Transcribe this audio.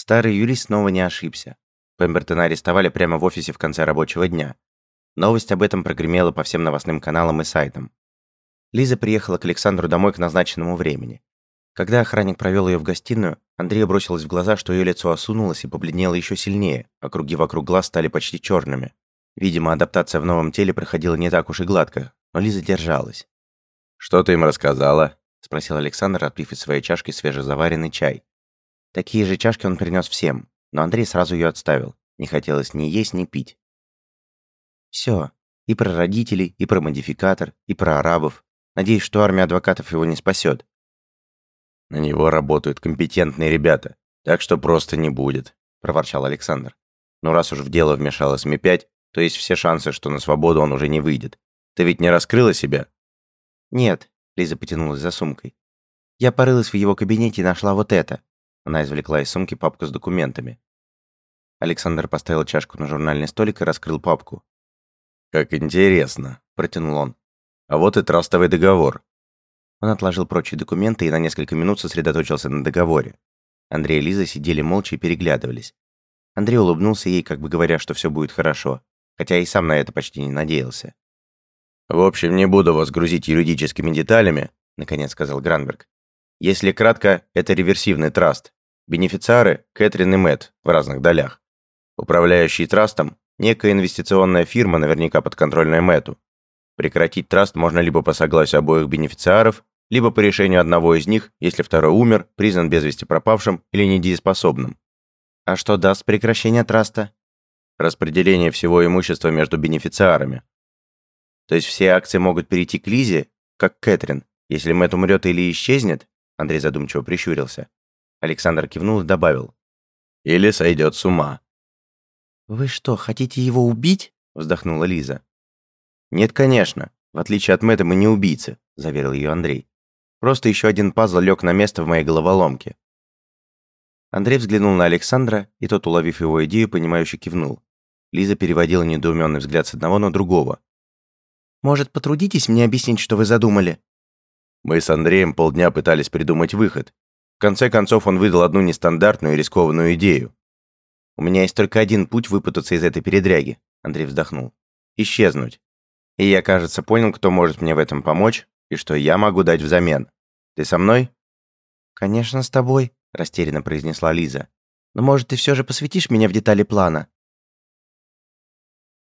Старый юрист снова не ошибся. Пембертона арестовали прямо в офисе в конце рабочего дня. Новость об этом прогремела по всем новостным каналам и сайтам. Лиза приехала к Александру домой к назначенному времени. Когда охранник провел ее в гостиную, Андрею бросилось в глаза, что ее лицо осунулось и побледнело еще сильнее, а круги вокруг глаз стали почти черными. Видимо, адаптация в новом теле проходила не так уж и гладко, но Лиза держалась. «Что ты им рассказала?» – спросил Александр, отпив из своей чашки свежезаваренный чай. Такие же чашки он принес всем, но Андрей сразу ее отставил. Не хотелось ни есть, ни пить. Все. И про родителей, и про модификатор, и про арабов. Надеюсь, что армия адвокатов его не спасет. На него работают компетентные ребята, так что просто не будет, проворчал Александр. Но раз уж в дело вмешалась Ми-5, то есть все шансы, что на свободу он уже не выйдет. Ты ведь не раскрыла себя? Нет, Лиза потянулась за сумкой. Я порылась в его кабинете и нашла вот это. Она извлекла из сумки папку с документами. Александр поставил чашку на журнальный столик и раскрыл папку. «Как интересно», – протянул он. «А вот и трастовый договор». Он отложил прочие документы и на несколько минут сосредоточился на договоре. Андрей и Лиза сидели молча и переглядывались. Андрей улыбнулся ей, как бы говоря, что все будет хорошо, хотя и сам на это почти не надеялся. «В общем, не буду вас грузить юридическими деталями», – наконец сказал Гранберг. «Если кратко, это реверсивный траст. Бенефициары – Кэтрин и Мэтт в разных долях. Управляющий трастом – некая инвестиционная фирма, наверняка подконтрольная Мэту. Прекратить траст можно либо по согласию обоих бенефициаров, либо по решению одного из них, если второй умер, признан без вести пропавшим или недееспособным. А что даст прекращение траста? Распределение всего имущества между бенефициарами. То есть все акции могут перейти к Лизе, как Кэтрин, если Мэтт умрет или исчезнет? Андрей задумчиво прищурился. Александр кивнул и добавил. Или сойдет с ума. «Вы что, хотите его убить?» – вздохнула Лиза. «Нет, конечно. В отличие от Мэтта мы не убийцы», – заверил ее Андрей. «Просто еще один пазл лег на место в моей головоломке». Андрей взглянул на Александра, и тот, уловив его идею, понимающе кивнул. Лиза переводила недоуменный взгляд с одного на другого. «Может, потрудитесь мне объяснить, что вы задумали?» Мы с Андреем полдня пытались придумать выход. В конце концов, он выдал одну нестандартную и рискованную идею. «У меня есть только один путь выпутаться из этой передряги», — Андрей вздохнул. «Исчезнуть. И я, кажется, понял, кто может мне в этом помочь и что я могу дать взамен. Ты со мной?» «Конечно, с тобой», — растерянно произнесла Лиза. «Но, может, ты все же посвятишь меня в детали плана?